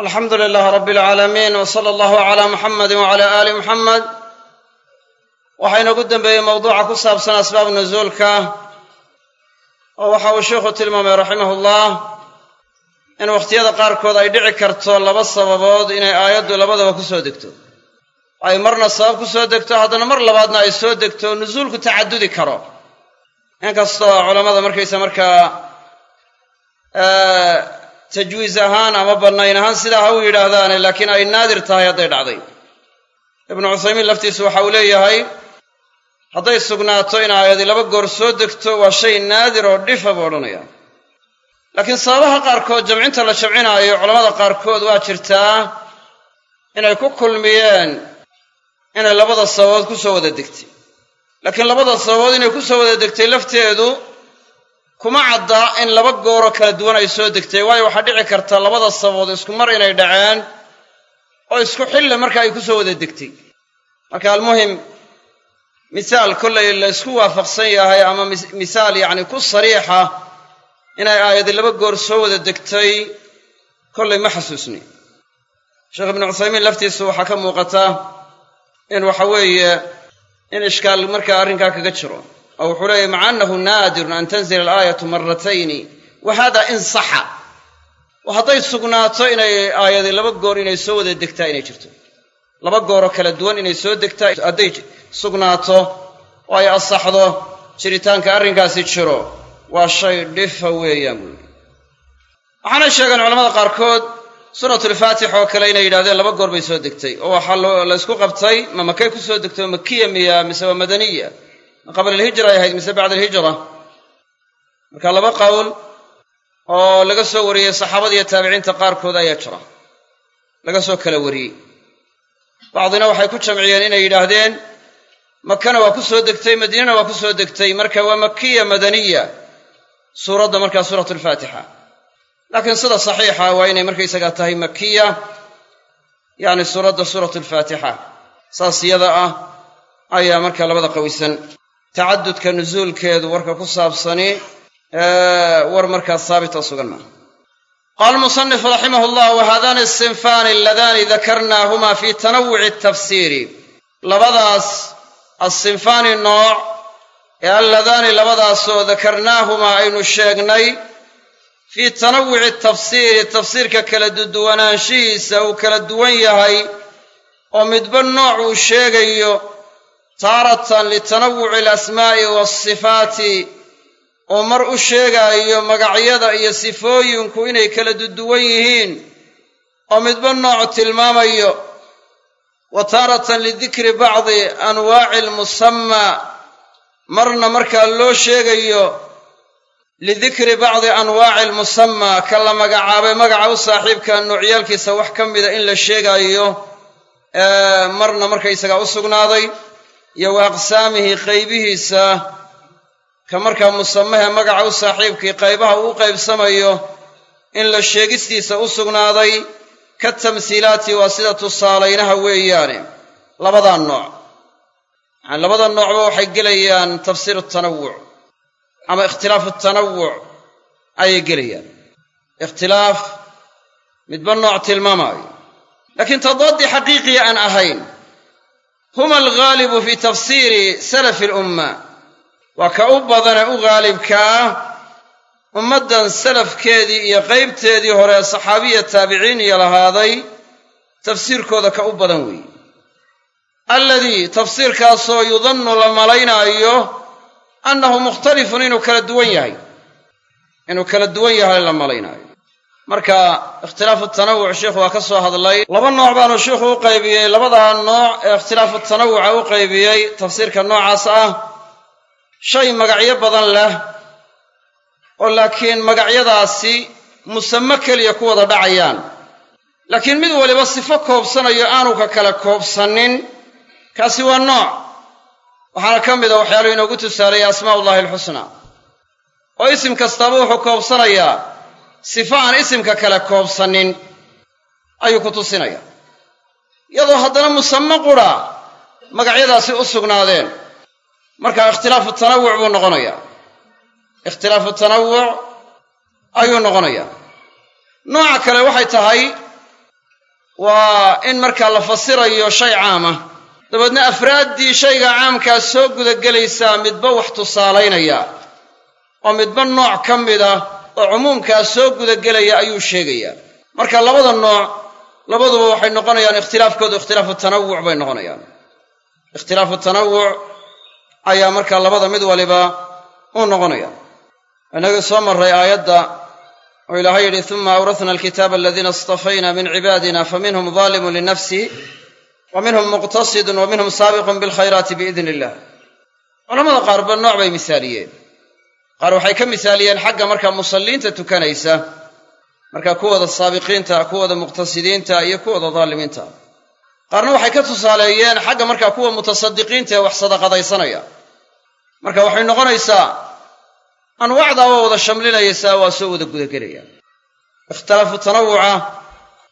alxamdu lilaah rabi alcaalamiin w sala allahu calaa muxamadi wacala aali muxamed waxaa inoogu dembeeyey mawduuca ku saabsan asbaab nusuulka oo waxa uu sheikhu tilmaamay raximahullah in wakhtiyada qaarkood ay dhici karto laba sababood inay aayaddu labadaba ku soo degto. Ay marna sabab ku soo degto haddana mar labaadna ay soo degto nusuulku tacadudi karo. Inkastoo culammada markaysa markaa tajwiis ahaan ama bannayn ahaan sidaa ha u yidhaahdaane laakiin ay naadir tahay hadday dhacday. Ibnu cuthaymiin laftiisu waxa uu leeyahay hadday sugnaato in aayadi laba goor soo degto waa shay naadir oo dhifa buu odhanaya laakiin sababaha qaarkood jamcinta la jamcinaayo culammada qaarkood waa jirtaa inay ku kulmiyeen inay labada sababood ku soo wada degtay. Laakiin labada sababood inay ku soo wada degtay lafteedu kuma cadda in laba gooroo kala duwan ay soo degtay. Waayo waxaa dhici karta labada sababood isku mar inay dhaceen oo isku xille marka ay ku soo wada degtay. Marka almuhim misaal kollay la ysku waafaqsan yahay ama misaal yacni ku sariixa inay aayadi laba goor soo wada degtay kollay ma xasuusni. Sheekh ibnu cuthaymiin laftiisu waxaa ka muuqata in waxa weeye in ishkaal markaa arrinkaa kaga jiro oo wuxuu leeyahy maca annahu naadirun an tanzila alaayatu maratayni wa hada in saxa. Hadday sugnaato inay aayadi laba goor inay soo wada degtaa inay jirto. Laba gooroo kala duwan inay soo degtaa hadday sugnaato oo ay asaxdo jiritaanka arrinkaasi jiro waa shay dhifa weeyaan buu yidhi. Waxaanay sheegeen culamada qaarkood suuratulfaatix oo kale inay yidhahdeen laba goor bay soo degtay oo waxaa la ysku qabtay ma ku soo degtay makiya miya mise waa madaniya? ma qabla alhijra ay ahayd mise bacda alhijra. Marka laba qowl oo laga soo wariyey saxaabada iyo taabiciinta qaarkood ayaa jira. Laga soo kala wariyey. Bacdina waxay ku jamciyeen inay yidhaahdeen makana waa ku soo degtay madiinana waa ku soo degtay marka waa makiya madaniya. Suuradda markaa suuratu alfaatixa laakiin sida saxiixa waa inay markaysagaa tahay makiya yacni suuradda suuratu alfaatixa saas yada ah ayaa markaa labada qawisan tacadudka nusuulkeedu warka ku saabsani war markaa saabita sugan maaha qaala almusanifu raximah llah wahadani asinfaani aladaani dakarnaahuma fi tanawuci tafsiiri. Labadaas asinfaani nooc ee alladaani labadaasoo dakarnaahumaa aynu sheegnay fii tanawuci tafsiiri tafsiirka kala duduwanaanshihiisa uu kala duwan yahay oo midba nooc uu sheegayo taaratan litanawuci alasmaa'i waasifaati oo mar u sheegaayo magacyada iyo sifooyinku inay kala duduwan yihiin oo midba nooc tilmaamayo. Wa taaratan lidikri bacdi anwaaci almusammaa marna markaa loo sheegayo lidikri bacdi anwaaci almusammaa ka la magacaabay magaca u saaxiibka noocyaalkiisa wax ka mida in la sheegaayo marna markaysagaa u sugnaaday iyo wa aqsaamihi qaybihiisa ka markaa musamahe magaca u saaxiibkii qaybaha uu qaybsamayo in la sheegistiisa u sugnaaday ka tamhiilaati waa sida tusaalaynaha weeyaane. Labadaa nooc. Yani labada noocba waxay gelayaan tafsiir tanawuc ama ikhtilaafu tanawuc ayay gelayaan. Ikhtilaaf midba nooc tilmaamaayo. Laakiin tadaaddii xaqiiqiya aan ahayn huma alghaalibu fi tafsiiri salafi alumma. Waa ka u badane u ghaalibka ah ummaddan salafkeedii iyo qaybteedii hore saxaabiya taabiciin iyo lahaaday tafsiirkooda ka u badan weeye. Alladii tafsiirkaasoo yudannu la malaynaayo annahu mukhtalifun inuu kala duwan yahay. Inuu kala duwan yahay la malaynaayo marka ikhtilaafu tanawuc sheikhu waa ka soo hadlay. Laba nooc baanu sheikhu u qaybiyey. Labadaa nooc ee ikhtilaafu tanawuca u qaybiyey tafsiirka noocaas ah shay magacyo badan leh oo laakiin magacyadaasi musame keliya ku wada dhacayaan. Laakiin mid waliba sifo koobsanayo aanu ka kala koobsanin kaasi waa nooc. Waxaana ka mid a waxyaaluhu inoogu tusaalaya asmaa'ullahi alxusnaa oo isim kastaaba wuxuu koobsanayaa sifo aan isimka kale koobsanin ayuu ku tusinaya iyadoo haddana musame qura magacyadaasi u sugnaadeen. Marka ikhtilaafu tanawuc buu noqonayaa. Ikhtilaafu tanawuc ayuu noqonayaa. Nooca kale waxay tahay waa in markaa la fasirayo shay caama dabeedna afraaddii shayga caamkaa soo gudagelaysaa midba wax tusaalaynaya oo midba nooc ka mid ah oo cumuumkaa soo gudagelaya ayuu sheegayaa. Marka labada nooc labaduba waxay noqonayaan ikhtilaafkoodu ikhtilaafu tanawuc bay noqonayaan. Ikhtilaafu tanawuc ayaa markaa labada mid waliba uu noqonaya innagii soo marray aayadda oo ilaahay yidhi uma awrasna alkitaaba aladiina istafayna min cibaadina faminhum zaalimun linafsih wa minhum muqtasidun wa minhum saabiqun bilkhayraati biidni illah culamada qaarba nooc bay misaaliyeen qaar waxay ka misaaliyeen xagga markaa musalliinta tukanaysa marka kuwooda saabiqiinta kuwooda muqtasidiinta iyo kuwooda daalimiinta. Qaarna waxay ka tusaaleeyeen xagga markaa kuwa mutasadiqiinta ee wax sadaqadaysanaya marka waxay noqonaysaa anwaacdaa waa wada shamlinayaysaa waa soo wada gudagelaya. Ikhtilaafu tanawuca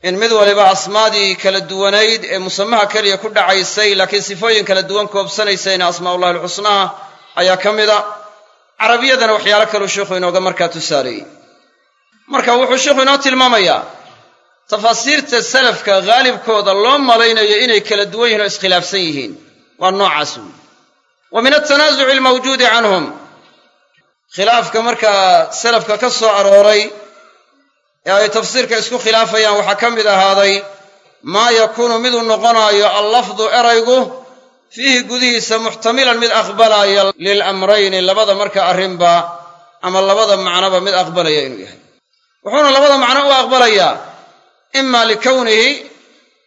in mid waliba asmaadii kala duwanayd ee musamaha keliya ku dhacaysay laakiin sifooyin kala duwan koobsanaysayna asmaaullahi alxusnaha ayaa ka mida carabiyadana waxyaalo kaluu sheikhu inooga markaa tusaaleeyey. Marka wuxuu sheikhu inoo tilmaamayaa tafaasiirta salafka haalibkooda loo malaynayo inay kala duwan yihiin oo iskhilaafsan yihiin. Waa noocaas weyi wa min altanaasuci almawjuudi canhum. Khilaafka markaa salafka ka soo arooray ee ay tafsiirka isku khilaafayaan waxaa ka mid ahaaday maa yakuunu miduu noqonaayo allafdu eraygu fiihi gudihiisa muxtamilan mid aqbalaya lilamrayni labada marka arrinba ama labada macnoba mid aqbalaya inuu yahay. Wuxuuna labada macno u aqbalayaa ima likownihi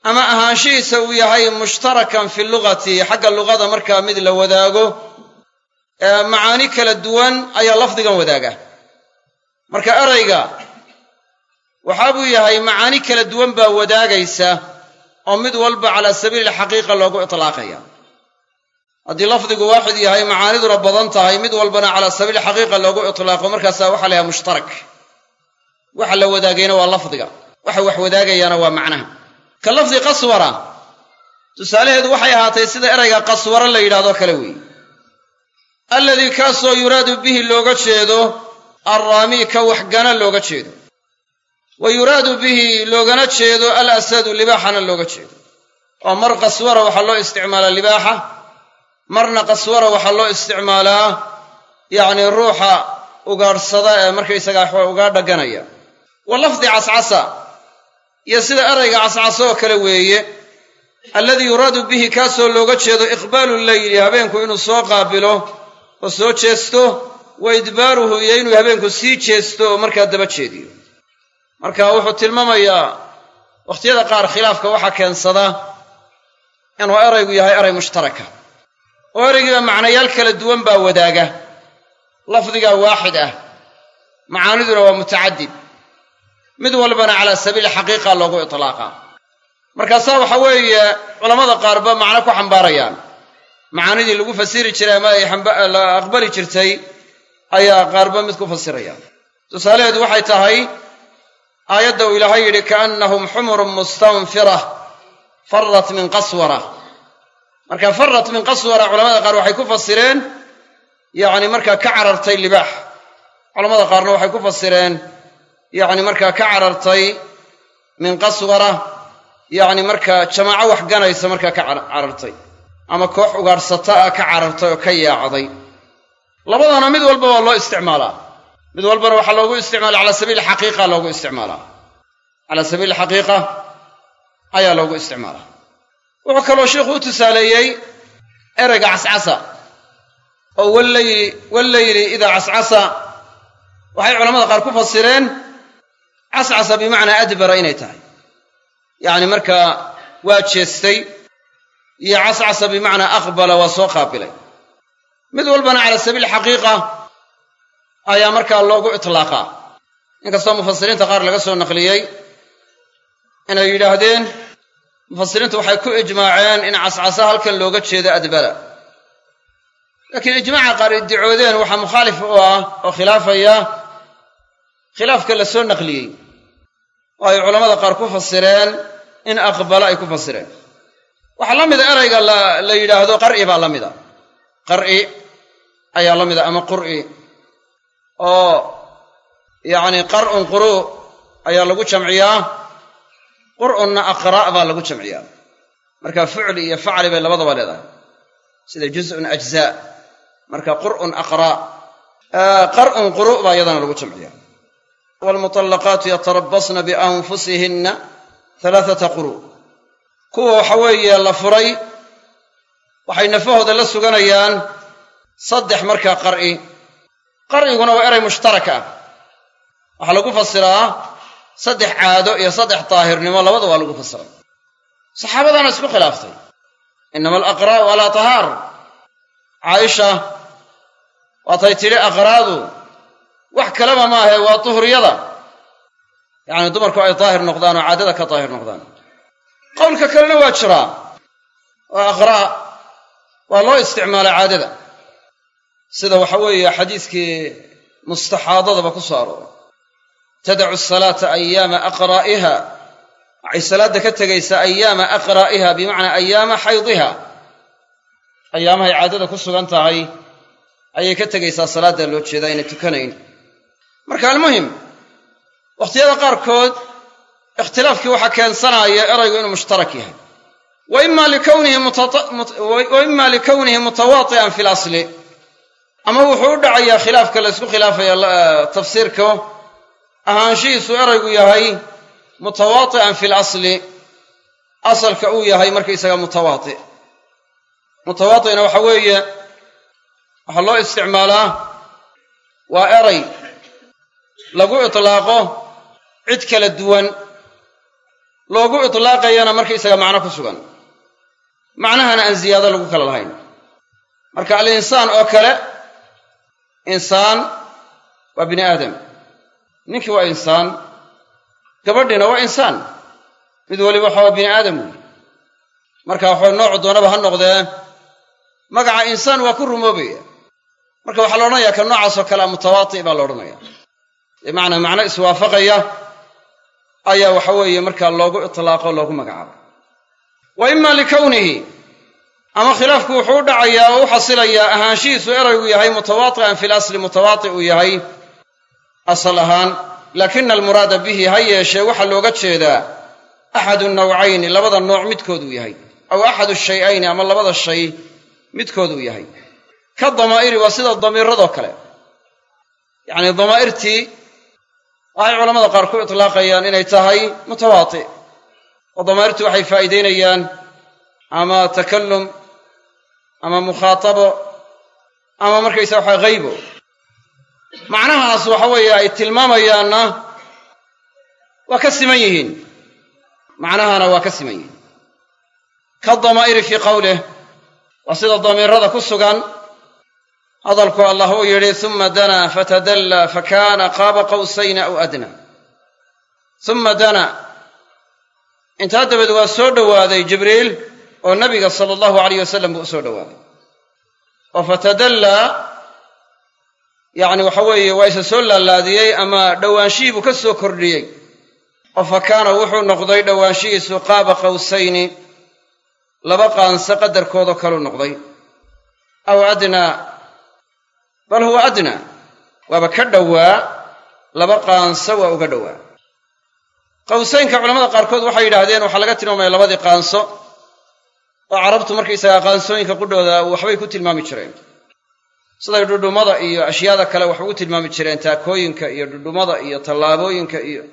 ama ahaanshihiisa uu yahay mushtarakan fi lugati xagga luqada markaa mid la wadaago macaani kala duwan ayaa lafdigan wadaaga. Marka erayga waxaa buu yahay macaani kala duwan baa wadaagaysa oo mid walba calaa sabiili loogu itlaaqaya haddii lafdigu waaxid yahay macaaniduna badan tahay mid walbana calaa sabiili xaqiiqa loogu itlaaqo markaasaa waxaa la yahay mushtarak. Waxa la wadaagayna waa lafdiga. Waxa wax wadaagayaana waa macnaha. Ka lafdi qaswara. Tusaalaheedu waxay ahaatay sida erayga qaswara la yidhahdo kale weeye alladii kaasoo yuraadu bihi looga jeedo alraamii ka waxgana looga jeedo. Wa yuraadu bihi loogana jeedo al asadu libaaxana looga jeedo. Oo mar qaswara waxaa loo isticmaalaa libaaxa marna qaswara waxaa loo isticmaalaa yacni ruuxa ugaadhsada ee markaysagaa waxba ugaa dhaganaya wa lafdi cascasa iyo sida erayga cascaso oo kale weeye alladii yuraadu bihi kaasoo looga jeedo iqbaalu leyli habeenku inuu soo qaabilo oo soo jeesto wa idbaaruhu iyo inuu habeenku sii jeesto oo markaa daba jeediyo. Marka wuxuu tilmaamayaa wakhtiyada qaar khilaafka waxaa keensada inuu eraygu yahay eray mushtaraka oo eraygiiba macnayaal kala duwan baa wadaaga. Lafdigaa waaxid ah. Macaaniduna waa mutacadid. Mid walbana calaa sabiili xaqiiqa loogu itlaaqa. Markaasaa waxa weeye culammada qaarba macno ku xambaarayaan. Macaanidii lagu fasiri jiray ama ay aqbali jirtay ayaa qaarba mid ku fasirayaan. Tusaalaheedu waxay tahay aayadda uu ilaahay yidhi kaannahum xumurun mustanfira farat min qaswara marka farat min qaswara culamada qaar waxay ku fasireen yacni markaa ka carartay libaax. Culamada qaarna waxay ku fasireen yacni markaa ka carartay min qaswara yacni markaa jamaaco wax ganaysa markaa ka carartay. Ama koox ugaadhsata ah ka carartay oo ka yaacday. Labadana mid walba waa loo isticmaalaa. Mid walbana waxaa loogu isticmaala calaa sabiili xaqiiqa loogu isticmaalaa. Calaa sabiili xaqiiqa ayaa loogu isticmaalaa wuxuu kaloo sheikhu u tusaaleeyey ereyga cascasa. Oo wallayli wallayli idaa cascasa waxay culamada qaar ku fasireen cascasa bimacnaa adbara inay tahay. Yacni markaa waa jeestay iyo cascasa bimacnaa aqbala waa soo qaabilay. Mid walbana cala sabiili xaqiiqa ayaa markaa loogu itlaaqaa inkastoo mufasiriinta qaar laga soo naqliyey inay yidhaahdeen mufasiriintu waxay ku ijmaaceen in cascasa halkan looga jeedo adbara laakiin ijmaaca qaar iddicoodeen waxaa mukhaalif u ah oo khilaafaya khilaafka la soo naqliyey. Oo ay culammada qaar ku fasireen in aqbala ay ku fasireen. Waxaa la mida erayga la yidhaahdo qar'i baa la mida. Qar'i ayaa la mida ama qur'i. Oo yacni qar'un quru ayaa lagu jamciyaa qur'unna aqraa' baa lagu jamciyaa. Marka fucli iyo facli bay labadaba leedahay. Sida juz'un ajzaa marka qur'un aqraa' qar'un quru' baa iyadana lagu jamciyaa. Waalmutallaqaatu yatarabasna bianfusihinna halaathata quru' kuwa waxa weeye la furay waxay nafahooda la suganayaan saddex markaa qar'i. Qar'iguna waa eray mushtarak ah. Waxaa lagu fasiraa saddex caado iyo saddex daahirnimo labada waa lagu fasiray saxaabadaana isku khilaaftay. Innama alaqraa'u alaa tahaar caaisha waatay tidhi aqraadu wax kaleba maahe waa duhriyada yacni dumarku ay daahir noqdaan oo caadada ka daahir noqdaan. Qowlka kalena waa jiraa. Oo aqraa' waa loo isticmaalaa caadada. Sida waxa weeye xadiiskii mustaxaadadaba ku soo arooray tadacu asalaata ayaama aqraa'iha waxay salaadda ka tegaysaa ayaama aqraa'iha bimacnaa ayaama xaydiha ayaamahay caadada ku sugan tahay ayay ka tegaysaa salaadda loo jeedaa inay tukanayn marka almuhim wakhtiyada qaarkood ikhtilaafkii waxaa keensanaaya eraygu inuu mushtarak yahay wa ima likownihi mutawaati'an fi lasli ama wuxuu u dhacayaa khilaafka la ysku khilaafaya tafsiirka ahaanshihiisu eraygu yahay mutawaati'an fi lasli asalka uu yahay markaysaga mutawaati' mutawaati'na waxa weeye waxaa loo isticmaalaa waa eray lagu itlaaqo cid kala duwan loogu itlaaqayana markaysaga macno ku sugan. Macnahana aan ziyaado lagu kala lahayn. Marka alinsaan oo kale insaan waa bini aadam ninkii waa insaan gabadhiina waa insaan. Mid waliba waxaa waa bini aadam weyi marka waxaa noocu doonaba ha noqdee. Magaca insaan waa ku rumoobaya. Marka waxaa la odhanayaa ka noocaasoo kale a mutawaati' baa la odhanaya bimacnaa macno iswaafaqaya ayaa waxa weeye markaa loogu itlaaqo loogu magacaabo. Wa ima likownihi ama khilaafku wuxuu u dhacayaa oo u xasilayaa ahaanshihiisu eraygu yahay mutawaati'an fi lasli mutawaati' uu yahay asal ahaan laakina almuraada bihi ha yeeshee waxaa looga jeedaa axadu nawcayni labada nooc midkooduu yahay. Aw axadu shay'ayni ama labada shay midkooduu yahay. Ka damaa'iri waa sida damiiradoo kale. Yacnii damaa'irtii waxay culamada qaar ku itlaaqayaan inay tahay mutawaati' oo damaa'irtu waxay faa'iidaynayaan ama takallum ama mukhaatabo ama markaysa waxa haybo macnahaas waxa weeye ay tilmaamayaanna waa ka siman yihiin. Macnahana waa ka siman yihiin. Ka damaa'iri fii qowlih waa sida damiirada ku sugan. Hadalku allah uu yidhi suma danaa fatadallaa fakaana qaaba qawsayni aw adna. Suma danaa intaa dabeed waa soo dhowaaday jibriil oo nabiga sala allahu alayh wasalam buu u soo dhowaaday oo fatadallaa yacni waxa weeye waa isa soo laalaadiyey ama dhowaanshihii buu ka soo kordhiyey. Oo fa kaana wuxuu noqday dhowaanshihiisu qaaba qawsayni. Laba qaanse qadarkoodoo kaluu noqday. Aw adnaa bal huwa adnaa waaba ka dhowaa laba qaanso waa uga dhowaa qawsaynka culamada qaarkood waxay yidhaahdeen waxaa laga tilmaamaya labadii qaanso. Oo carabtu markaysagaa qaansooyinka qudhooda waxbay ku tilmaami jireen siday dhudhummada iyo ashyaada kale wax ugu tilmaami jireen taakooyinka iyo dhudhummada iyo tallaabooyinka iyo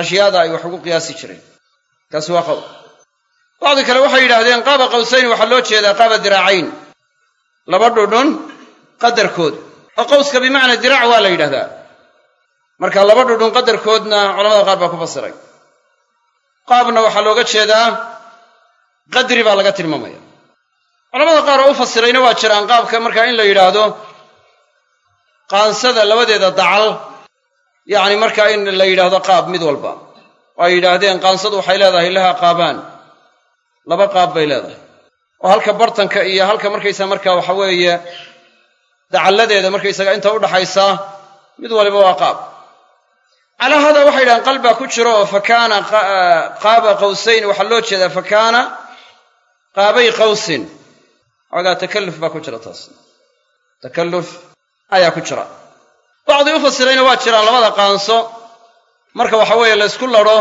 ashyaada ay wax ugu qiyaasi jireen. Kaasi waa qowl. Bacdi kale waxay yidhaahdeen qaaba qawsayni waxaa loo jeedaa qaaba diraacayn. Laba dhudhun qadarkood. Oo qawska bimacnaa diraac waa la yidhahdaa. Marka laba dhudhun qadarkoodna culamada qaar baa ku fasiray. Qaabna waxaa looga jeedaa qadri baa laga tilmaamaya culamada qaar oo u fasirayna waa jiraan qaabka markaa in la yidhaahdo qaansada labadeeda dacal yacni markaa in la yidhaahdo qaab mid walba. Oo ay yidhaahdeen qaansadu waxay leedahay laha qaabaan. Laba qaab bay leedahay. Oo halka bartanka iyo halka markaysa markaa waxa weeye dacalladeeda markaysaga inta udhaxaysa mid waliba waa qaab. Calaa haadaa waxay yidhahdeen qalbaa ku jiro oo fa kaana qaaba qawsayn waxaa loo jeedaa fa kaana qaabay qawsin xoogaa takalluf baa ku jira taas. Takalluf ayaa ku jira. Bacdii u fasirayna waa jiraan labada qaanso. Marka waxa weeye laysku ladho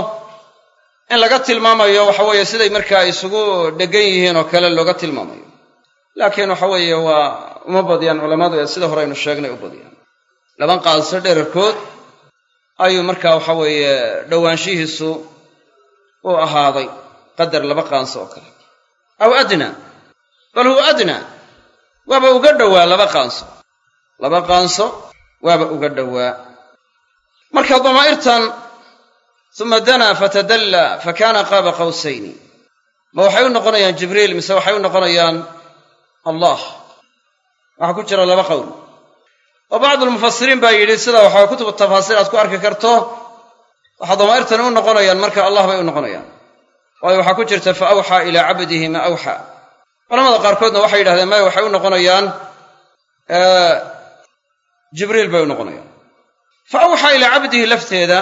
in laga tilmaamayo waxa weeye siday markaa isugu dhegan yihiin oo kale looga tilmaamayo. Laakiin waxa weeye waa uma badiyaan culammadu ee sida hore aynu sheegnay u badiyaan. Laban qaadso dherarkood ayuu markaa waxa weeye dhowaanshihiisu u ahaaday qadar laba qaanso oo kale. Aw adnaa bal huwa adnaa. Waaba uga dhowaa laba qaanso. Laba qaanso waaba uga dhowaa. Marka damaa'irtan uma danaa fatadallaa fa kaana qaaba qawsayni. Ma waxay u noqonayaan jibriil mise waxay u noqonayaan allah? Waxaa ku jira laba qowl. Oo bacdulmufasiriin baa yidhi sida waxaa kutubu tafaasiir aad ku arki karto. Waxaa damaa'irtani u noqonayaan marka allah bay u noqonayaan. Waayo waxaa ku jirta fa awxaa ilaa cabdihi ma awxaa culamada qaarkoodna waxay yidhahdeen maya waxay u noqonayaan jibriil bay u noqonayaan. Fa awxaa ilaa cabdihi lafteeda.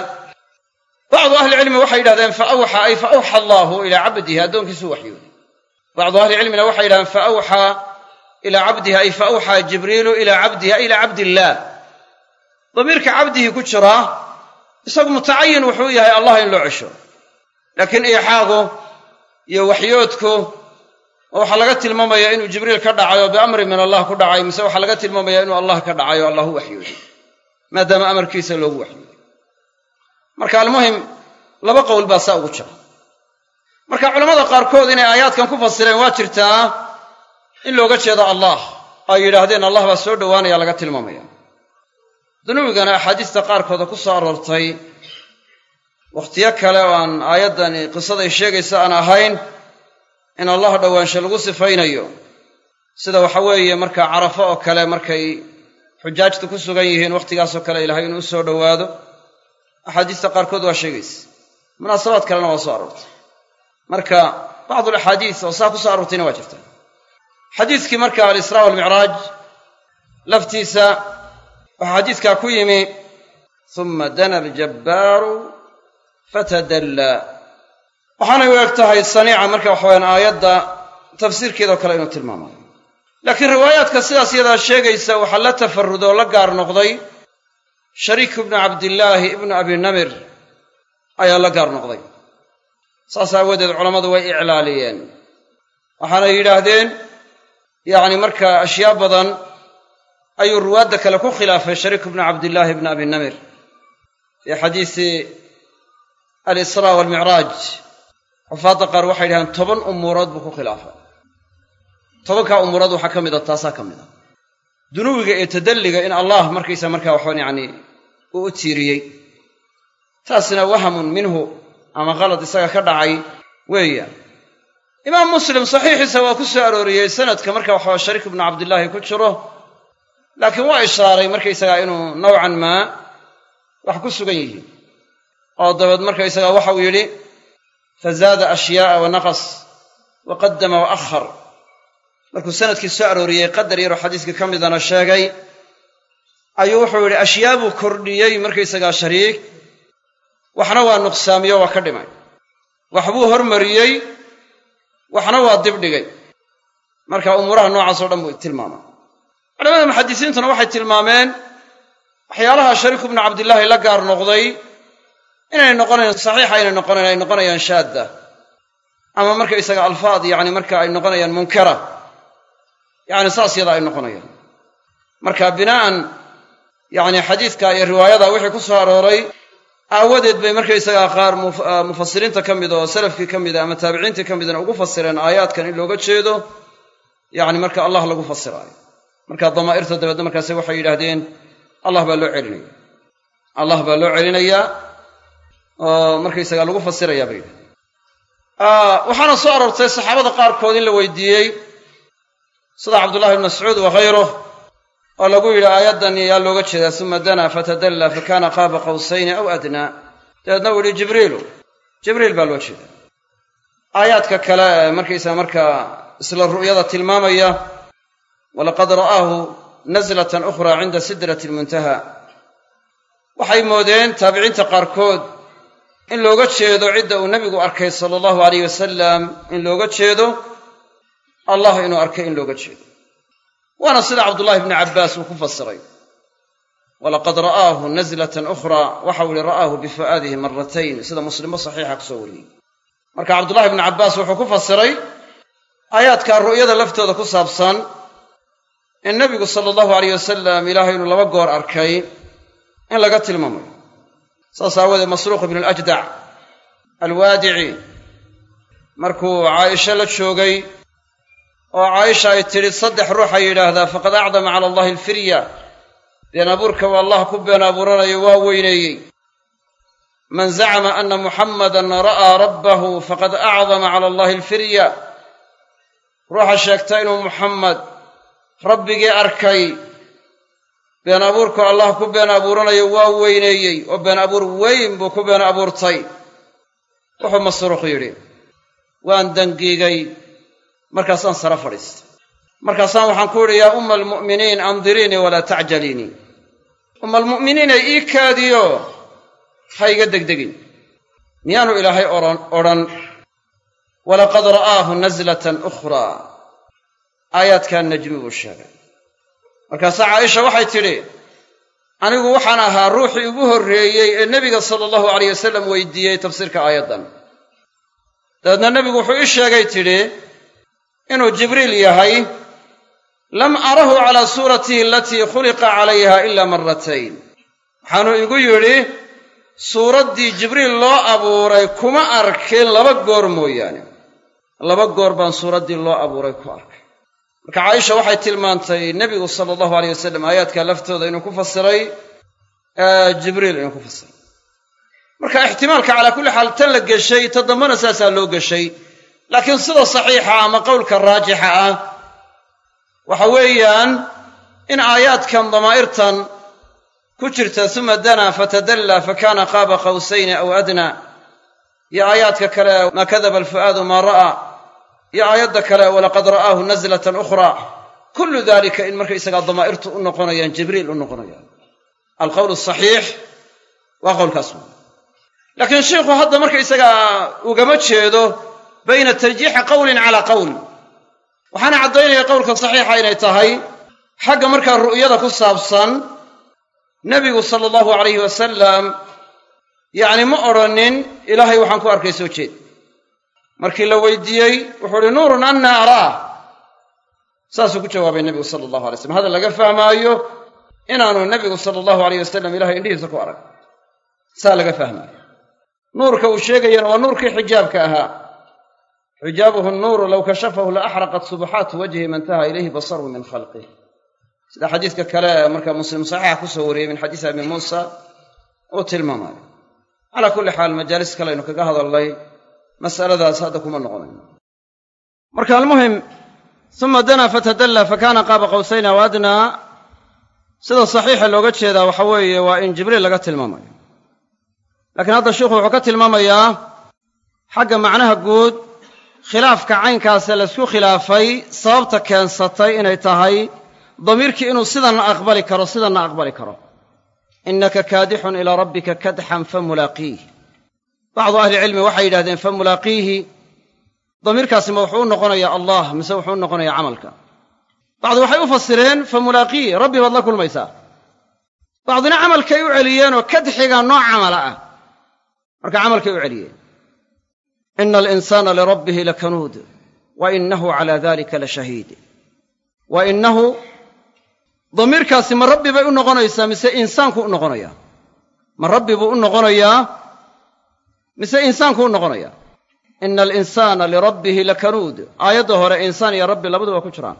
Bacdu ahlicilmi waxay yidhahdeen fa awxaa ay fa awxa allaahu ilaa cabdihi addoonkiisuu waxyooday bacdu ahlicilmina waxay yidhahdeen fa awxaa ilaa cabdihi ay fa awxaa jibriilu ilaa cabdihi ay ilaa cabdillaah damiirka cabdihi ku jiraa isagu mutacayin wuxuu yahay allah in loo cesho. Laakiin iixaagu iyo waxyoodku oo waxaa laga tilmaamayaa inuu jibriil ka dhacay oo biamri min allah ku dhacay mise waxaa laga tilmaamayaa inuu allah ka dhacay oo allah u maadaama amarkiisa loogu waxyooday marka almuhim laba qowl baa saa ugu jira. Marka culammada qaarkood inay aayaadkan ku fasireen waa jirtaa in looga jeedo allah. Ay yidhaahdeen allah baa soo dhowaanaya laga tilmaamaya. Dunawigana axaadiista qaarkooda ku soo aroortay wakhtiyo kale oo aan aayaddani qisaday sheegaysa aan ahayn in allah dhowaansho lagu sifaynayo. Sida waxa weeye markaa carafo oo kale markay xujaajtu ku sugan yihiin wakhtigaasoo kale ilahay inuu u soo dhowaado. Axaadiista qaarkood waa sheegaysa. Munaasabaad kalena waa soo aroortay. Marka bacdu alaxaadiis oo saa ku soo aroortayna waa jirta. Xadiiskii marka alisraa walmicraaj laftiisa waxaa xadiiskaa ku yimi uma dana aljabbaaru fatadallaa waxaanay u eg tahay saniica marka waxawayaan aayadda tafsiirkeedoo kale inuu tilmaamayo laakiin riwaayaadka sidaas yadaa sheegaysa waxaa la tafarrudoo la gaar noqday shariik ibnu cabdillaahi ibnu abi namir ayaa la gaar noqday. Saas aawadeed culammadu way iclaaliyeen. Waxaanay yidhaahdeen yacni markaa ashyaa badan ayuu ruwaadda kale ku khilaafay shariik ibnu cabdillaahi ibnu abi namir. Fii xadiisi alisraa waalmicraaj xufaadda qaar waxay yidhahdeen toban umuurood buu ku khilaafay. Tobankaa umuurood waxaa ka mid a taasaa ka mid a dunuwiga iyo tadalliga in allah markaysa markaa waxaan yacni uu u tiiriyey. Taasina wahamun minhu ama qalad isaga ka dhacay weeyaan imaam muslim saxiixiisa waa ku soo arooriyey sanadka marka waxaa shariik ibnu cabdillaahi ku jiro. Laakiin waa ishaaray markaysagaa inuu nowcan maa wax ku sugan yihiin. Oo dabeed markaysagaa waxau yidhi fazaada ashyaa'a wa naqas wa qaddama wa akhar markuu sannadkii soo arooriyey qadar yaroo xadiiskii ka midana sheegay ayuu wuxuu yidhi ashyaa buu kordhiyey markaysagaa shariik waxna waa nuqsaamiyo waa ka dhimay. Waxbuu hormariyey waxna waa dibdhigay marka umuuraha noocaas oo dhan buu tilmaamay culamada muxadisiintuna waxay tilmaameen waxyaalaha shariiku ibnu cabdillaahi la gaar noqday inay noqonayan saxiixa aynay noqonayn ay noqonayaan shaadda. Ama markaysaga alfaad yacni marka ay noqonayaan munkara. Yacni saas yada ay noqonayaan. Marka binaa'an yacni xadiidka iyo riwaayada wixii ku soo arooray aawadeed bay markaysagaa qaar mufasiriinta ka mid oo salafkii ka mida ama taabiciintii ka midna ugu fasireen aayaadkan in looga jeedo yacni marka allah lagu fasiraayo. Marka damaa'irta dabeedna markaase waxay yidhaahdeen allah baa loo celinaya. Allah baa loo celinayaa oo markaysagaa lagu fasirayaa bay yidhahdeen waxaana soo aroortay saxaabada qaarkood in la weydiiyey sida cabdullahi ibn mascuud wakhayruh oo lagu yidhi aayaddan yaa looga jeedaa suma danaa fatadallaa fa kaana qaaba qawsayni aw adnaa dabeedna uu yihi jibriilu jibriil baa loo jeedaa. Aayaadka kale ee markaysaa markaa isla ru'yada tilmaamaya walaqad ra'aahu naslatan ukhraa cinda sidrati almuntaha waxay moodeen taabiciinta qaarkood in looga jeedo cidda uu nebigu arkay sala allahu alayh wasalam in looga jeedo allah inuu arkay in looga jeedo. Waana sida cabdullahi bni cabbaas uu ku fasiray. Walaqad ra'aahu naslatan ukhraa waxau ihi ra'aahu bifu'aadihi maratayn sida muslimbo saxiixa ku soo wariyey. Marka cabdullahi bnu cabbaas wuxuu ku fasiray aayaadka ru'yada laftooda ku saabsan in nebigu sala allahu alayh wasalam ilaahay inuu laba goor arkay in laga tilmaamayo saas aawoodee masruuq ibnu alajdac alwaadici markuu caaisha la joogay oo caaisha ay tidhi saddex ruuxa yidhaahdaa faqad acdama cala allahi alfirya. Been abuurka waa allah ku been abuuranayo waa weyneeyey. Man zacama ana muxammadan ra'aa rabbahu faqad acdama cala allahi alfirya. Ruuxa sheegta inuu muxammed rabbigii arkay been abuurku allah ku been abuuranayo waa weyneeyey oo been abuur weyn buu ku been abuurtay. Wuxuu masruuq yidhi waan dangiigay markaasaan sara fadhiistay markaasaan waxaan ku idhi yaa umma almu'miniin andiriinii walaa tacjaliinii umma almu'miniinay ii kaadiyo ha iga degdegin. Miyaanu ilaahay odhan walaqad ra'aahu naslatan ukhraa. Aayaadkaa najmi buu sheegay markaasaa caaisha waxay tidhi anigu waxaan ahaa ruuxii ugu horreeyey ee nebiga sala allahu alayh wasalam weydiiyey tafsiirka aayaddan. Dabeedna nebigu wuxuu ii sheegay tidhi inuu jibriil yahay lam arahu calaa suuratihi alatii khuliqa calayha ilaa marratayn. Waxaanuu igu yidhi suuraddii jibriil loo abuuray kuma arkin laba goor mooyaane. Laba goor baan suuraddii loo abuuray ku arkay marka caaisha waxay tilmaantay nebigu sala allahu aleyh wasalam aayaadka laftooda inuu ku fasiray jibriil inuu ku fasiray. Marka ixtimaalka calaa kulli xaal tan la geshay ta dambana saasaa loo geshay. Laakiin sida saxiixa ama qowlka raajixa ah waxa weeyaan in aayaadkan damaa'irtan ku jirta suma danaa fatadallaa fakaana qaaba qawsayni aw adnaa iyo aayaadka kale maa kadaba alfu'aadu maa ra'aa iyo aayadda kale walaqad ra'aahu naslatan ukhraa. Kullu dalika in markaysagaa damaa'irtu u noqonayaan jibriil u noqonayaan. Alqowl asaxiix waa qowlkaas wey laakiin sheikhu hadda markaysagaa ugama jeedo bayna tarjiixi qowlin calaa qowl waxaana caddaynaya qowlka saxiixa inay tahay xagga markaa ru'yada ku saabsan nebigu sala allahu alayhi wasalam yacni ma odrhanin ilaahay waxaan ku arkay soo jeed markii la weydiiyey wuxuu uhi nuurun anna araah. Saasuu ku jawaabay nebigu sala allahu alay slam hadal laga fahmaayo inaanu nebigu sala allahu alayh wasalam ilahay indhihiisa ku arag. Saa laga fahmaayo. Nuurka uu sheegayana waa nuurkii xijaabka ahaa. Xijaabuhu nuuru low kashafahu la axraqat subuxaatu wajhi man taha ilayhi basaruhu min khalqih. Sida xadiiska kale ee marka muslim saxiixa ku soo wariyey min xadiisi abi muusa uu tilmaamayo calaa kulli xaal majaalis kaleaynu kaga hadalnay mas'aladaas hadda kuma noqonayno marka almuhim suma danaa fatadallaa fakaana qaaba qawsayn aw adnaa sida saxiixa looga jeedaa waxa weeye waa in jibriil laga tilmaamayo. Laakiin hadda sheikhu wuxuu ka tilmaamayaa xagga macnaha guud khilaafka caynkaasee laysku khilaafay sababta keensatay inay tahay damiirkii inuu sidanna aqbali karo sidanna aqbali karo. Innaka kaadixun ilaa rabbika kadxan famulaaqiih bacdu ahlicilmi waxay yidhahdeen famulaaqiihi damiirkaasi ma wuxuu u noqonayaa allah mise wuxuu u noqonayaa camalka? Bacdu waxay u fasireen famulaaqiih rabbi baad la kulmaysaa. Bacdina camalkay u celiyeenoo kadxiga nooc camala ah. Marka camalkay u celiyeen. Ina alinsaana lirabbihi lakanuud wa inahu calaa dalika la shahiid. Wa innahu damiirkaasi ma rabbi bay u noqonaysaa mise insaanku u noqonayaa? Ma rabbi buu u noqonayaa mise insaanku u noqonayaa ina alinsaana lirabbihi lakanuud. Aayadda hore insaan iyo rabbi labadu waa ku jiraan.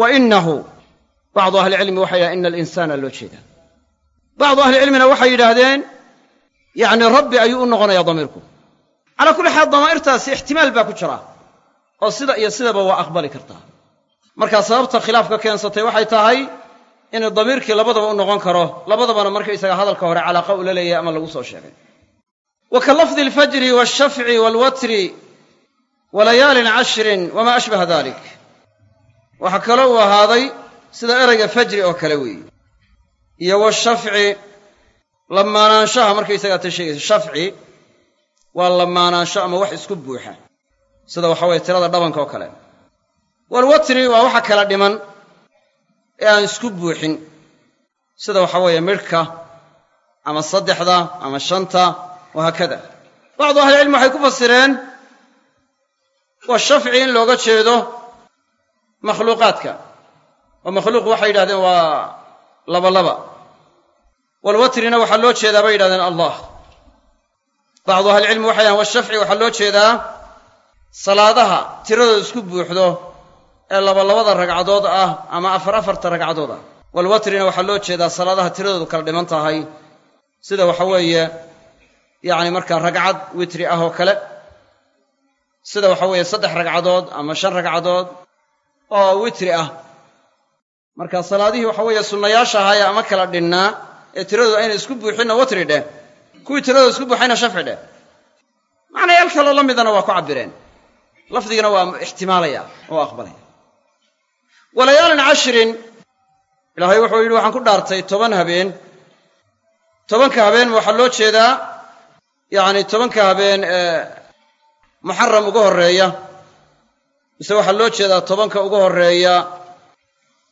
Wa innahu bacdu ahlicilmi waxay yidhahdeen ina alinsaana loo jeedaa bacdu ahlicilmina waxay yidhaahdeen yacni rabbi ayuu u noqonayaa damiirku. Calaa kulli xaal damaa'irtaasi ixtimaal baa ku jira. Oo sida iyo sidaba waa aqbali kartaa markaa sababta khilaafka keensatay waxay tahay inuu damiirkii labadaba u noqon karo labadabana markaysaga hadalka hore calaaqa ula leeyahay ama lagu soo sheegay wa ka lafdi alfajri waalshafci waalwatri wa layaalin cashrin wamaa ashbaha dalik waxaa kaloo uu ahaaday sida erayga fajri oo kale weeye iyo washafci lamaanaanshaha markaysagaa ta sheegaysa shafci waa lamaanaansho ama wax isku buuxa. Sida waxa weye tirada dhabanka oo kale. Walwatri waa waxa kala dhiman ee aan isku buuxin. Sida waxa midhka ama saddexda ama shanta wahaakada bacdu ahlicilmi waxay ku fasireen waa shafci in looga jeedo makhluuqaadka. Oo makhluuq waxay yidhahdeen waa laba laba walwatrina waxaa loo jeedaa bay yidhahdeen allah. Bacdu ahlicilmi waxay dhahen washafci waxaa loo jeedaa salaadaha tiradooda isku buuxdo ee labalabada ragcadood ah ama afar afarta ragcadood ah. Walwatrina waxaa loo jeedaa salaadaha tiradoodu kala dhiman tahay. Sida waxa weeye yacni markaa ragcad witri ah oo kale. Sida waxa weeye saddex ragcadood ama shan ragcadood oo witri ah. Marka salaadihii waxa weeye sunnayaasha ahaayee ama kala dhinnaa ee tiradoodu ayna isku buuxinna watri dheh. Kuwii tiradooda isku buuxayna shafci dheh. Macnayaal kaloo la midana waa ku cabbireen. Lafdigana waa ixtimaalaya oo aqbalaya. Walayaalin cashrin ilaahay wuxuu yidhi waxaan ku dhaartay toban habeen. Tobanka habeen waxaa loo jeedaa yacni tobanka habeen ee muxaram uga horreeya mise waxaa loo jeedaa tobanka uga horreeya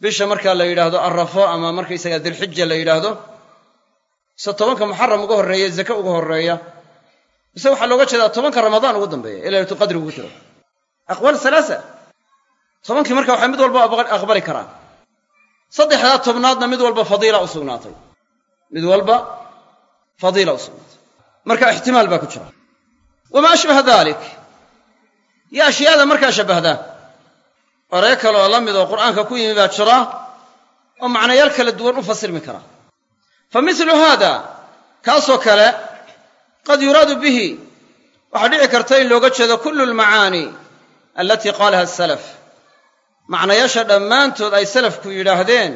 bisha markaa la yidhaahdo arrafo ama markaysaga dilxija la yidhaahdo mise tobanka muxaram uga horreeya zake uga horreeya mise waxaa looga jeedaa tobanka ramadaan ugu dambeeya ee laylatulqadri ugu jiro. Aqwaal halaasa tobankii marka waxay mid walba aqbali karaan. Saddexdaa tobnaadna mid walba fadiila u sugnaatay. Mid walba fadiila u sugnaatay marka ixtimaal baa ku jira. Wamaa ashbaha dalik iyo ashyaada markaa shabbahda eree kale oo la mid oo qur'aanka ku yimi baa jira oo macnayaal kala duwan u fasirmi kara. Fa milu haada kaasoo kale qad yuraadu bihi waxaa dhici karta in looga jeedo kullu almacaani alatii qaalaha asalaf macnayaasha dhammaantood ay salafku yidhaahdeen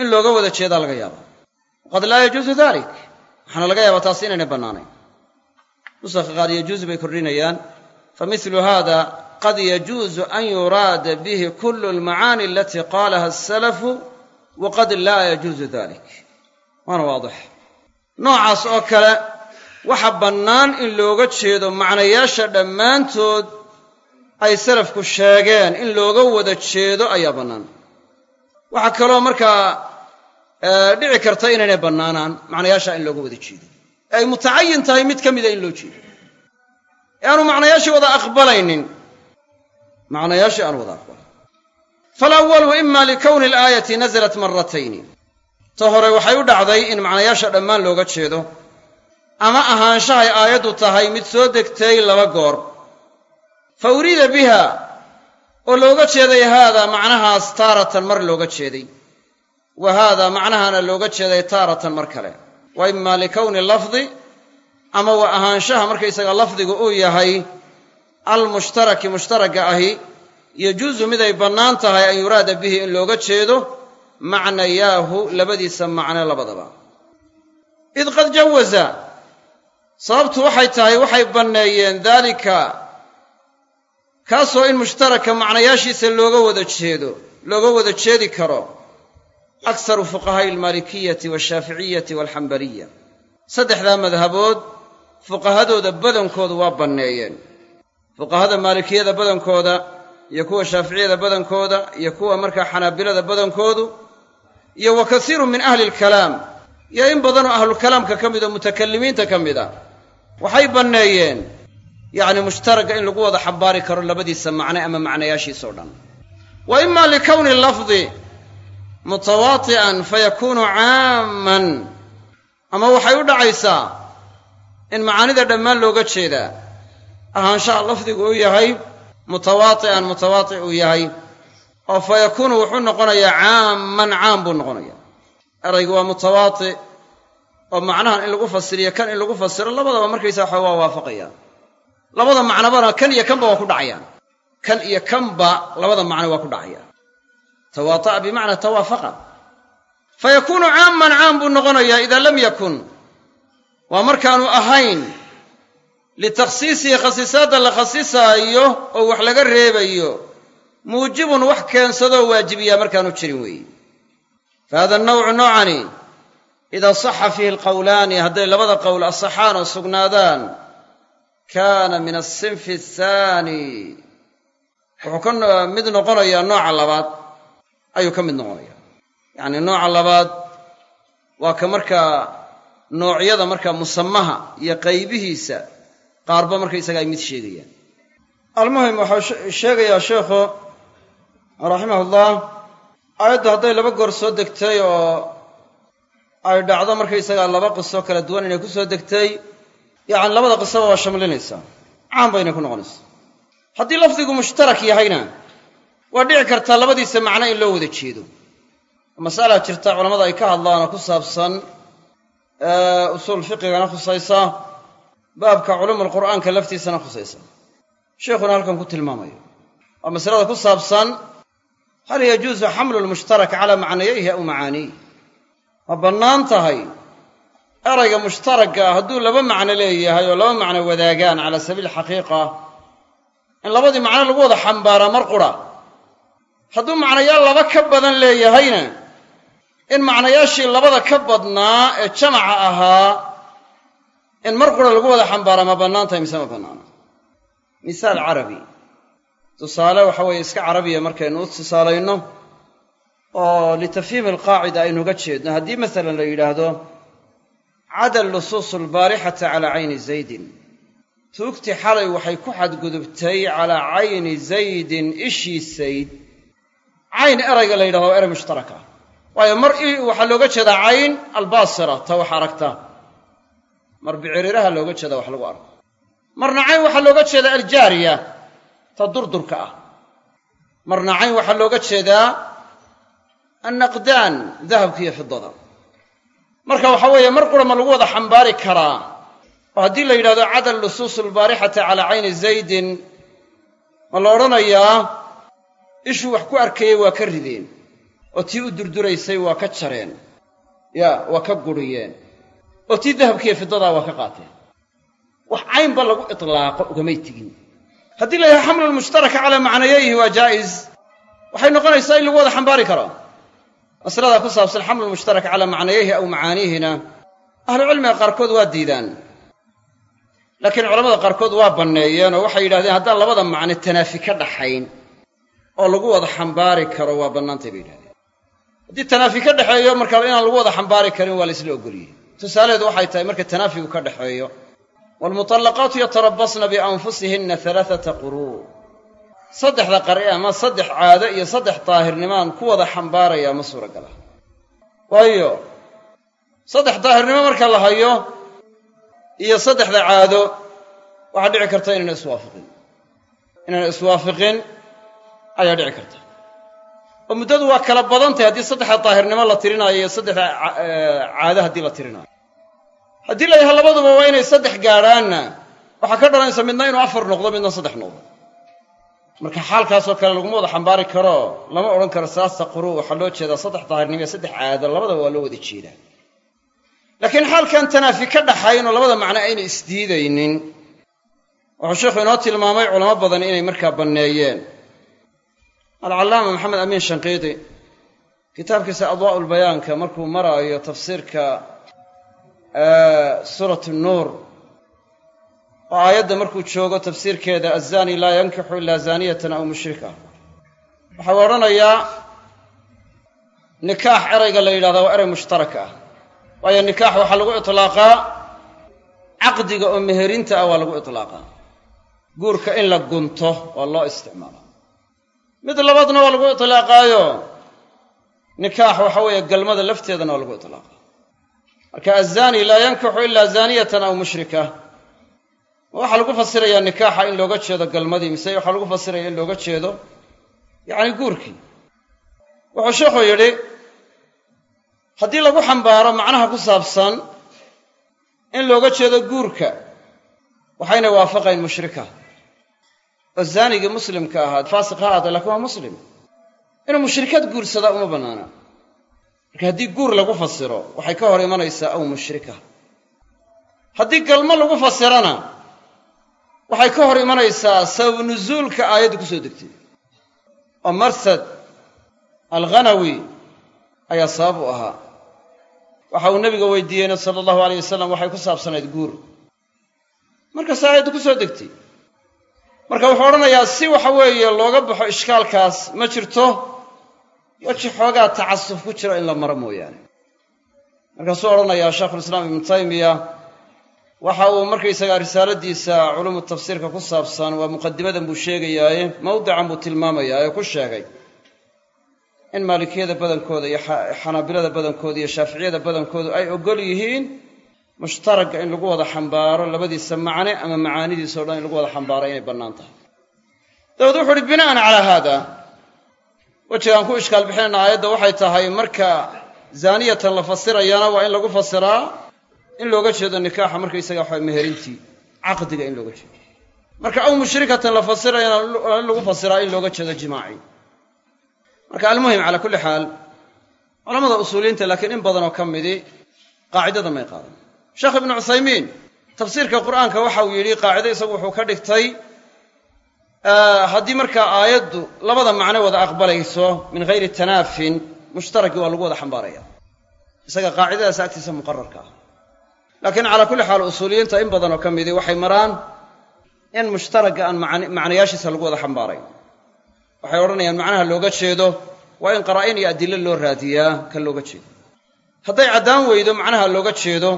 in looga wada jeedaa laga yaaba waqad laa yajuusu dalik waxaana laga yaabaa taasi inaynay bannaanayn. Nusakha qaar yajuusu bay kordhinayaan. Fa milu hada qad yajuusu an yuraada bihi kullu almacaani alatii qaalaha asalafu waqad laa yajuusu dalik waana waadix. Noocaas oo kale waxa bannaan in looga jeedo macnayaasha dhammaantood ay salafku sheegeen. In looga wada jeedo ayaa bannaan. Waxaa kaloo markaa dhici karta inaynay bannaanaan. Macnayaasha in looga wada jeedo. Ee ay mutacayin tahay mid ka mida in loo jeedo. Ee aanu macnayaashii wada aqbalaynin. Macnayaashii aanu wada aqbalayn falawalu ima likowni alaayati nasalat maratayni ta hore waxay u dhacday in macnayaasha dhammaan looga jeedo. Ama ahaanshahay aayaddu tahay mid soo degtay laba goor. Fa uriida biha oo looga jeeday haadaa macnahaas taaratan mar looga jeeday wa haadaa macnahana looga jeeday taaratan mar kale. Wa ima likowni lafdi ama wa ahaanshaha markaysaga lafdigu uu yahay almushtaraki mushtaragga ahi yajuusu miday bannaan tahay an yuraada bihi in looga jeedo macnayaahu labadiisa macne labadaba. Id qad jawaza sababtu waxay tahay waxay banneeyeen daalika kaasoo in mushtaraka macnayaashiisa looga wada jeedo looga wada jeedi karo aksaru fuqahaa'i almaalikiyati washaaficiyati waalxambaliya saddexdaa madhabood fuqahadooda badankoodu waa banneeyeen fuqahada maalikiyada badankooda iyo kuwa shaaficiyada badankooda iyo kuwa markaa xanaabilada badankoodu iyo wa kasiirun min ahli alkalaam iyo in badanoo ahlulkalaamka ka mid oo mutakallimiinta ka mid a waxay banneeyeen yacni mushtaragga in lagu wada xambaari karo labadiisa macne ama macnayaashiisao dhan wa ima likowni lafdi mutawaati'an fayakuunu caamman. Ama waxay u dhacaysaa in macaanida dhammaan looga jeedaa ahaanshaha lafdigu uu yahay mutawaati'an mutawaati' uu yahay oo fa yakuunu wuxuu noqonayaa caamman caam buu noqonayaa. Eraygu waa mutawaati' oo macnahan in lagu fasiriyo kan in lagu fasiro labadaba markaysaa waxa waa waafaqayaan labada macnobana kan iyo kanba waa ku dhacayaan. Kan iyo kanba labada macno waa ku dhacayaan tawaata'a bimacnaa tawaafaqa. Fa yakuunu caamman caam buu noqonayaa idaa lam yakun. Waa markaanu ahayn litakhsiisihi khasiisaadda la khasisaayo oo wax laga reebayo muujibun wax keensadoo waajibiyaa markaanu jirin weeye fa hada nawcu noocani idaa saxa fiihi alqowlaani hadday labada qowl asaxaan oo sugnaadaan kaana min asinfi athaani wuxuu ka mid noqonayaa nooca labaad ayuu ka mid noqonayaa yacni nooca labaad waa ka markaa noocyada markaa musamaha iyo qaybihiisa qaarba markaysaga ay mid sheegayaan. Almuhim waxau sheegayaa sheekhu raximahullah aayaddu hadday laba goor soo degtay oo ay dhacdo markaysagaa laba qiso kala duwan inay ku soo degtay yacni labada qisaba waa shamlinaysaa. Caan bayna ku noqonaysaa. Haddii lafdigu mushtarak yahayna waa dhici kartaa labadiisa macno in loo wada jeedo. Masala jirta culamada ay ka hadlaan oo ku saabsan usuul fiqigana khusaysa baabka culuumul qur'aanka laftiisana khusaysa sheikhuna halkan ku tilmaamayo. Waa masalada ku saabsan hal yajuusu xamlu lmushtarak calaa macnayayhi aw macaaniih ma bannaan tahay erayga mushtaragga ah hadduu laba macno leeyahay oo laba macno wadaagaan cala sabiili xaqiiqa in labadii macno lagu wada xambaaraa mar qura hadduu macnayaal laba ka badan leeyahayna in macnayaashii labada ka badnaa ee jamaca ahaa in mar qura lagu wada xambaaraa ma bannaan tahay mise ma bannaana? Misaal carabi. Tusaale waxa weeye iska carabiya markaynu u tusaalayno oo litafhiimi alqaacida aynuga jeedno. Haddii masalan la yidhaahdo cada lusuusu albaarixata calaa cayni zaydin. Tuugti xalay waxay ku xadgudubtay calaa cayni zaydin ishii sayd cayn erayga la yidhahdo waa eray mushtarak ah waayo mar waxaa looga jeedaa cayn albaasira ta wax aragta mar biciriiraha looga jeeda wax lagu arko. Marna cayn waxaa looga jeedaa aljaariya ta durdurka ah. Marna cayn waxaa looga jeedaa annaqdaan dahabka iyo fidada marka waxa weeye mar qura ma lagu wada xambaari karaa. Oo haddii la yidhahdo cada lusuusu albaarixata calaa cayni zaydin ma la odhanayaa ishuu wax ku arkayey waa ka rideen oo tii u durduraysay waa ka jareen ya waa ka guriyeen oo tii dahabkiiyo fidadaa waa ka qaateen. Wax caynba lagu itlaaqo ugamay tegin haddii la yidhaha xamlu lmushtaraka calaa macnayayhi waa jaa'is waxay noqonaysaa in lagu wada xambaari karaa masaladaa ku saabsan xamlu lmushtaraka calaa macnayayhi aw macaaniihina ahlucilmiga qaarkood waa diidaan. Laakiin culamada qaarkood waa banneeyeen oo waxay yidhahdeen haddaan labada macno tanaafi ka dhaxayn oo lagu wada xambaari karo waa bannaantay bay yidhahdeen. Haddii tanaafi ka dhexeeyo markaa inaan lagu wada xambaari karin waa la isla ogoliyey tusaalaheedu waxay tahay marka tanaafigu ka dhexeeyo waalmutallaqaatu yatarabasna bianfusihinna alaaata quruu saddexda qari ama saddex caado iyo saddex daahirnimaan ku wada xambaarayaa ma suuragala. Waayo saddex daahirnimo marka la hayo iyo saddexda caado waxaa dhici karta inayna iswaafiqin inayna iswaafiqin ayaa dhici karta. Oo muddadu waa kala badan tahay haddii saddexda daahirnimo la tirinaayo iyo saddexda caado haddii la tirinaayo. Haddii la yaha labaduba waa inay saddex gaadhaanna waxaa ka dhalanaysa midna inuu afar noqdo midna saddex noqdo. Marka xaalkaasoo kale laguma wada xambaari karo lama odhan karo salaasta quruu waxaa loo jeedaa saddex daahirnimo iyo saddex caado labadaba waa loo wada jeedaa. Laakiin xaalkan tanaafi ka dhaxayn oo labada macno ayna isdiidaynin. Wuxuu sheikhu inoo tilmaamay culamo badan inay markaa banneeyeen alcallaama maxamed amiin shanqiidi kitaabkiisa adwaa'u lbayaanka markuu maraayo tafsiirka suurat nuur oo aayadda markuu joogo tafsiirkeeda azani laa yankixu ilaa zaaniyatan aw mushrika. Waxau odhanayaa nikaax erayga la yidhahdaa waa erey mushtarak ah. Waayo nikaax waxaa lagu itlaaqaa caqdiga oo meherinta ah waa lagu itlaaqaa. Guurka in la gunto waa loo isticmaalaa mid labaadna waa lagu itlaaqaayo. Nikaax waxa weeye galmada lafteedana waa lagu itlaaqa marka azani laa yankixu ilaa zaaniyatan aw mushrika. Ma waxaa lagu fasirayaa nikaaxa in looga jeedo galmadii mise waxaa lagu fasiraya in looga jeedo yacni guurkii. Wuxuu sheikhu yidhi haddii lagu xambaaro macnaha ku saabsan in looga jeedo guurka waxayna waafaqayn mushrika oo zaanigii muslimka ahaa faasiq ha ahaada laakiin waa muslim. Inuu mushrikad guursadaa uma bannaana marka haddii guur lagu fasiro waxay ka hor imanaysaa aw mushrika. Haddii galmo lagu fasirana waxay ka hor imanaysaa sabab nusuulka aayadda ku soo degtay. Oo marsad alghanawi ayaa sabab u ahaa. Waxa uu nebiga weydiiyeyna sala allahu alayh wasalam waxay ku saabsanayd guur. Markaas aayadda ku soo degtay marka wuxuu odhanayaa si waxa weeye looga baxo ishkaalkaas ma jirto weji xoogaa tacasuf ku jiro in la maro mooyaane. Markaasuu odhanayaa sheikhulislaam ibnu taymiya waxa uu markaysagaa risaaladiisa culumu tafsiirka ku saabsan waa muqadimadan buu sheegayaaye mawdican buu tilmaamayaa ee ku sheegay in maalikiyada badankooda iyo xanaabilada badankooda iyo shaaficiyada badankoodu ay ogol yihiin mushtaragga in lagu wada xambaaro labadiisa macne ama macaanidiisa o dhan in lagu wada xambaaro inay bannaan tahay. Dabeed wuxu uhi bina'an calaa haada. Wejigaan ku ishkaal bixinayna aayadda waxay tahay marka zaaniyatan la fasirayana waa in lagu fasiraa in looga jeedo nikaaxa markaysaga waxa meherintii caqdiga in looga jeedo. Marka aw mushrikatan la fasirayana in lagu fasiraa in looga jeedo jimaaci marka almuhim calaa kulli xaal culamada usuuliyiinta laakiin in badanoo ka midi qaacidada may qaadan sheekh ibnu cuthaymiin tafsiirka qur'aanka waxa uu yidhi qaacido isagu wuxuu ka dhigtay haddii markaa aayaddu labada macno wada aqbalayso min hayri tanaafin mushtaraki waa lagu wada xambaaraya. Isaga qaacidadaas agtiisa muqararka ah. Laakiin calaa kulli xaal usuuliyiinta in badanoo ka midi waxay maraan in mushtaragga aan macnayaashiisa lagu wada xambaaray. Waxay odhanayaan macnaha looga jeedo waa in qaraa'in iyo adilo loo raadiyaa ka looga jeedo. Hadday caddaan weydo macnaha looga jeedo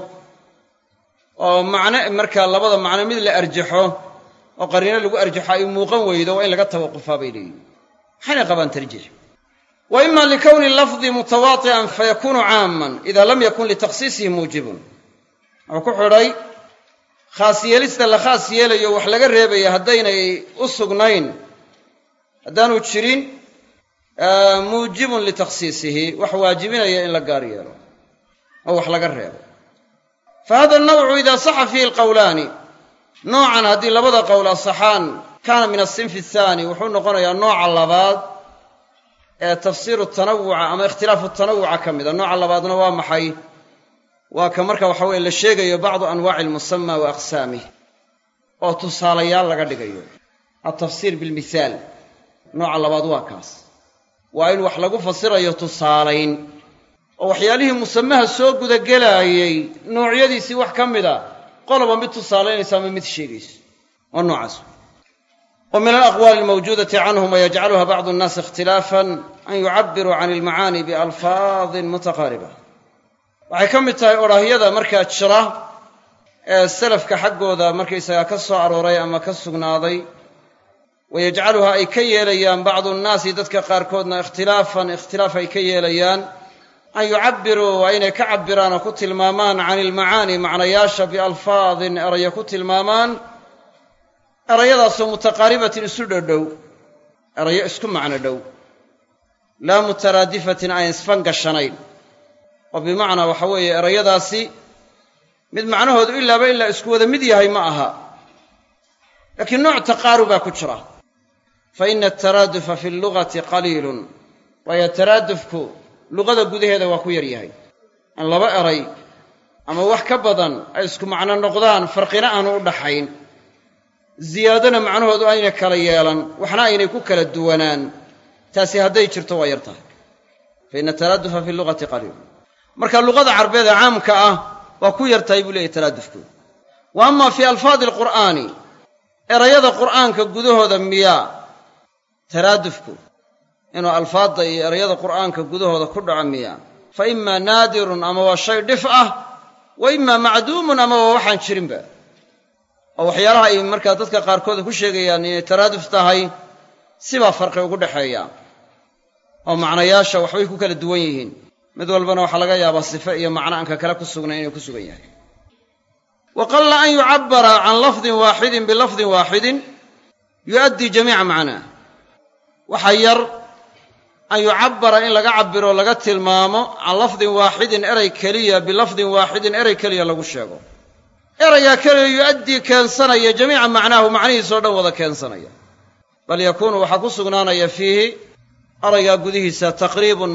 oo macne markaa labada macno mid la arjaxo oo qariino lagu arjaxo ay muuqan weydo waa in laga tawaqufaa bay leeyihiin maxayna qabaan tarjiix wa ima likowni lafdi mutawaati'an fayakunu caaman ida lam yakun litakhsiisihi muujibun. Wuxuu ku xidhay khaas yeelista la khaas yeelayo wax laga reebaya haddaynay u sugnayn haddaanu jirin muujibun litakhsiisihi wax waajibinaya in la gaar yeelo oo wax laga reebo fa hada alnawcu ida saxa fiihi alqowlaani noocan haddii labada qowl asaxaan kaana min asinfi athaani wuxuu noqonayaa nooca labaad ee tafsiiru tanawuca ama ikhtilaafu tanawuca ka mida nooca labaadna waa maxay? Waa ka marka waxa weye la sheegayo bacdu anwaaci almusama wa aqsaamih oo tusaalayaal laga dhigayo. Altafsiir bilmithaal nooca labaad waa kaas. Waa in wax lagu fasirayo tusaalayn oo waxyaalihii musamaha soo gudagelaayey noocyadiisii wax ka mida qoloba mid tusaalaynaysa ama mid sheegayso. Waa noocaas. Wa min alaqwaali almawjuudati canhum wayajcaluha bacdu annaasi ikhtilaafan an yucabiruu can almacaani bialfaadin mutaqaariba. Waxay ka mid tahay odhaahyada markaa jira ee salafka xaggooda markaysagaa ka soo arooray ama ka sugnaaday. Wayajcaluha ay ka yeelayaan bacdu nnaasi dadka qaarkoodna ikhtilaafan ikhtilaaf ay ka yeelayaan an yucabbiruu waa inay ka cabbiraan oo ku tilmaamaan can ilmacaani macnayaasha bialfaadin erayo ku tilmaamaan. Erayadaasoo mutaqaaribatin isu dhodhow erayo isku macno dhow laa mutaraadifatin aan isfangashanayn oo bimacnaa waxa weeye erayadaasi mid macnahoodu ilaaba ilaa isku wada mid yahay ma aha. Laakiin nooc taqaarubaa ku jira. Fa ina ataraadufa fi allugati qaliilun. Waayo taraadufku luqada gudaheeda waa ku yar yahay in laba eray ama wax ka badan ay isku macno noqdaan farqina aanu u dhaxayn. Ziyaadana macnahoodu ayna kala yeelan waxna aynay ku kala duwanaan. Taasi hadday jirto waa yar tahay. Fa ina ataraadufa fi lugati qaliilun marka luqada carbeed ee caamka ah waa ku yar tahay buu leeyahy taraadufku wa ama fii alfaadi alqur'aani erayada qur'aanka gudahooda miyaa taraadufku inuu alfaadda iyo erayada qur'aanka gudahooda ku dhaco miyaa fa imaa naadirun ama waa shay dhif ah wa imaa macduumun ama waa waxaan jirinba. Oo waxyaalaha ay markaa dadka qaarkood ku sheegayaan inay taraaduf tahay sibaa farqi ugu dhexeeya oo macnayaasha waxbay ku kala duwan yihiin. Mid walbana waxaa laga yaabaa sife iyo macno aanka kale ku sugnay inuu ku sugan yahay. Wa qalla an yucabbara can lafdin waaxidin bilafdin waaxidin yu'addii jamiica macnaah waxaa yar an yucabbara in laga cabbiro laga tilmaamo can lafdin waaxidin erey keliya bilafdin waaxidin erey keliya lagu sheego. Erayaa keliya yu'addii keensanaya jamiica macnaahu macnihiisoo dhan wada keensanaya. Bal yakuunu waxaa ku sugnaanaya fiihi eraygaa gudihiisa taqriibun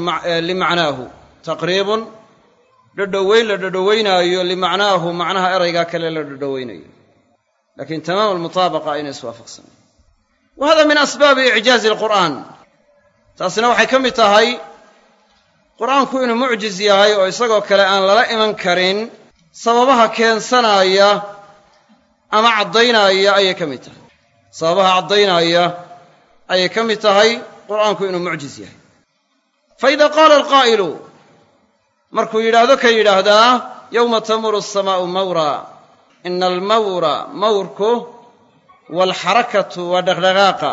limacnaahu. Taqriibun dhadhoweyn la dhadhoweynaayo limacnaahu macnaha eraygaa kale la dhadhoweynayo. Laakiin tamaam almutaabaqa ayna iswaafaqsanayn wa hada min asbaabi icjaazi alqur'aan taasina waxay ka mid tahay qur'aanku inuu mucjiz yahay oo isagoo kale aan lala iman karin sababaha keensanaaya ama caddaynaya ayay ka mid tahay. Sababaha caddaynaya ayay ka mid tahay qur'aanku inuu mucjiz yahay. Fa ida qaala alqaa'ilu markuu yidhaahdo ka yidhaahdaa yowma tamuru asamaa'u mawraa ina almawra mawrku waalxarakatu waa dhaqdhaqaaqa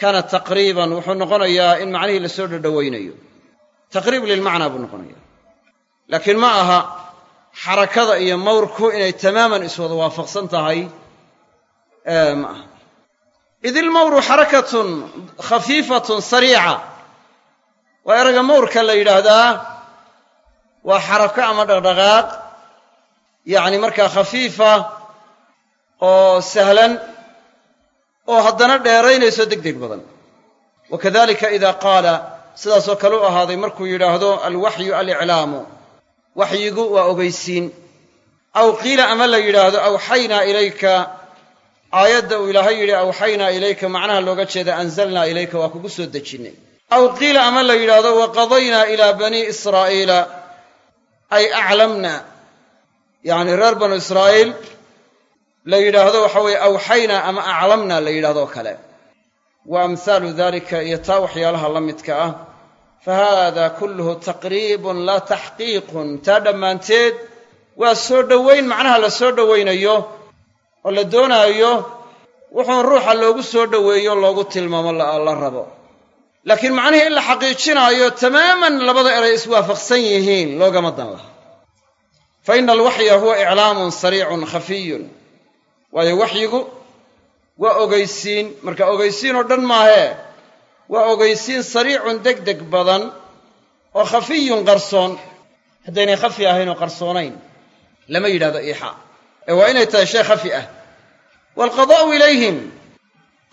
kaana taqriiban wuxuu noqonayaa in macnihii la soo dhodhowaynayo taqriib lilmacnaa buu noqonaya laakiin ma aha xarakada iyo mawrku inay tamaaman iswada waafaqsan tahay ma aha. Id ilmawru xarakatun khafiifatun sariica. Waa erayga mawrka la yidhaahdaa waa xarako ama dhaqdhaqaaq yacni markaa khafiifa oo sahlan oo haddana dheeraynayso deg deg badan. Wa kadalika ida qaala sidaasoo kale u ahaaday markuu yidhaahdo alwaxyu aliclaamu. Waxyigu waa ogeysiin. Aw qiila ama la yidhaahdo awxaynaa ilayka. Aayadda uu ilaahay yidhi awxaynaa ilayka macnaha looga jeeda anzalnaa ilayka waa kugu soo dejinnay aw qiila ama la yidhaahdo waqadaynaa ilaa banii israa'iila. Ay aclamna yacni reer banu israa'iil la yidhaahdo waxa weeye awxaynaa ama aclamna la yidhahdoo kale. Wa amhaalu dalika iyo taa waxyaalaha la midka ah. Fa haada kulluhu taqriibun laa taxqiiqun. Taa dhammaanteed waa soo dhowayn macnaha la soo dhowaynayo oo la doonaayo wuxuun ruuxa loogu soo dhoweeyo loogu tilmaamo la rabo. Laakiin macnihii in la xaqiijinaayo tamaaman labada eray iswaafaqsan yihiin loogama dan laha fa ina alwaxya huwa iclaamun sariicun khafiyun waayo waxyigu waa ogeysiin marka ogeysiin oo dhan maahee waa ogeysiin sariicun deg deg badan oo khafiyun qarsoon. Haddaynay khafi ahayn oo qarsoonayn lama yidhahdo iixa. Ee waa inay tahay shay khafi ah. Waalqadaa'u ilayhim.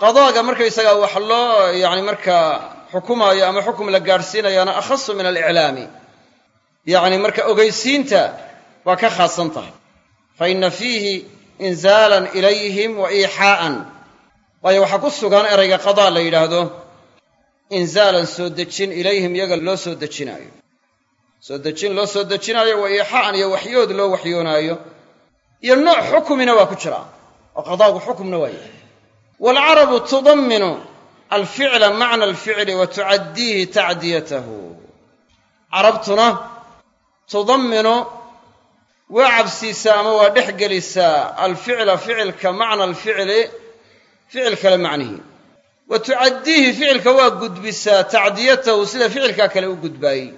Qadaaga markaysagaa wax loo yacni markaa xukumaayo ama xukum la gaadhsiinayaana akhasu min aliclaami yacni marka ogeysiinta waa ka khaasan tahay. Fa inna fiihi inzaalan ilayhim wa iixaa'an. Waayo waxaa ku sugan erayga qadaa la yidhaahdo inzaalan soo dejin ilayhim iyaga loo soo dejinaayo. Soo dejin loo soo dejinaayo wa iixaa'an iyo waxyood loo waxyoonaayo. Iyo nooc xukumina waa ku jiraa oo qadaagu xukumna waa yahay. Waalcarabu tudamminu alficla macna alficli wa tucaddiihi tacdiyatahu. Carabtuna tudamminu waa cabsiisaa ama waa dhex gelisaa alficla ficilka macna alficli ficil kale macnihi. Wa tucaddiihi ficilka waa gudbisaa tacdiyatahu sida ficilkaa kale u gudbaayey.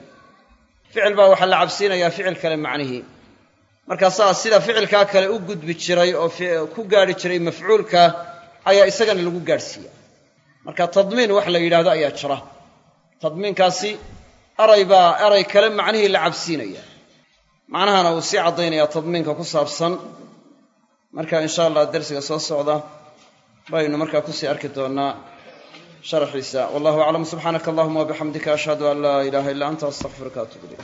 Ficil baa waxaa la cabsiinayaa ficil kale macnihii markaasaa sida ficilkaa kale u gudbi jiray oo ku gaadhi jiray mafcuulka ayaa isagana lagu gaadhsiiya marka tadmiin wax la yidhahdo ayaa jira. Tadmiinkaasi eray baa eray kale macnihii la cabsiinaya macnahana uu sii caddaynaya tadmiinka ku saabsan. Marka insha allah darsiga soo socda baynu markaa ku sii arki doonnaa sharaxiisa. Wallahu aclam subxaanaka allahuma wabixamdika ashhadu an laa ilaaha illa anta astaqfiruka atub ilayk